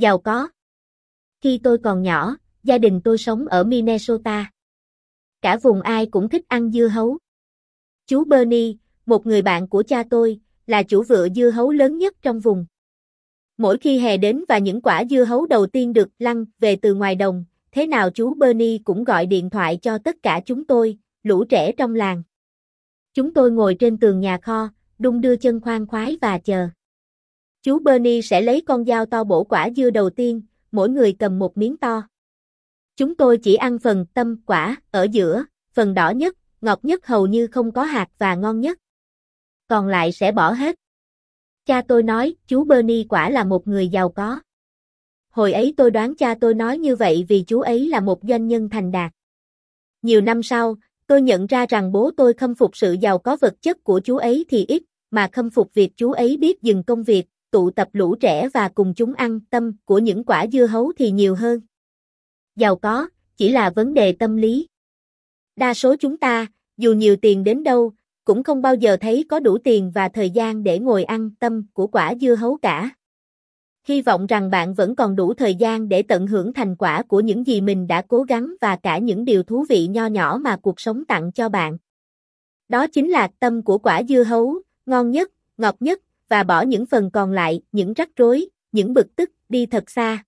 Giàu có. Khi tôi còn nhỏ, gia đình tôi sống ở Minnesota. Cả vùng ai cũng thích ăn dưa hấu. Chú Bernie, một người bạn của cha tôi, là chủ vựa dưa hấu lớn nhất trong vùng. Mỗi khi hè đến và những quả dưa hấu đầu tiên được lăn về từ ngoài đồng, thế nào chú Bernie cũng gọi điện thoại cho tất cả chúng tôi, lũ trẻ trong làng. Chúng tôi ngồi trên tường nhà kho, đung đưa chân khoan khoái và chờ. Chú Bernie sẽ lấy con dao to bổ quả dưa đầu tiên, mỗi người cầm một miếng to. Chúng tôi chỉ ăn phần tâm quả ở giữa, phần đỏ nhất, ngọt nhất hầu như không có hạt và ngon nhất. Còn lại sẽ bỏ hết. Cha tôi nói, chú Bernie quả là một người giàu có. Hồi ấy tôi đoán cha tôi nói như vậy vì chú ấy là một doanh nhân thành đạt. Nhiều năm sau, tôi nhận ra rằng bố tôi khâm phục sự giàu có vật chất của chú ấy thì ít, mà khâm phục việc chú ấy biết dừng công việc, tụ tập lũ trẻ và cùng chúng ăn tâm của những quả dưa hấu thì nhiều hơn. Giàu có, chỉ là vấn đề tâm lý. Đa số chúng ta, dù nhiều tiền đến đâu, cũng không bao giờ thấy có đủ tiền và thời gian để ngồi ăn tâm của quả dưa hấu cả. Hy vọng rằng bạn vẫn còn đủ thời gian để tận hưởng thành quả của những gì mình đã cố gắng và cả những điều thú vị nho nhỏ mà cuộc sống tặng cho bạn. Đó chính là tâm của quả dưa hấu, ngon nhất, ngọt nhất, và bỏ những phần còn lại, những rắc rối, những bực tức, đi thật xa.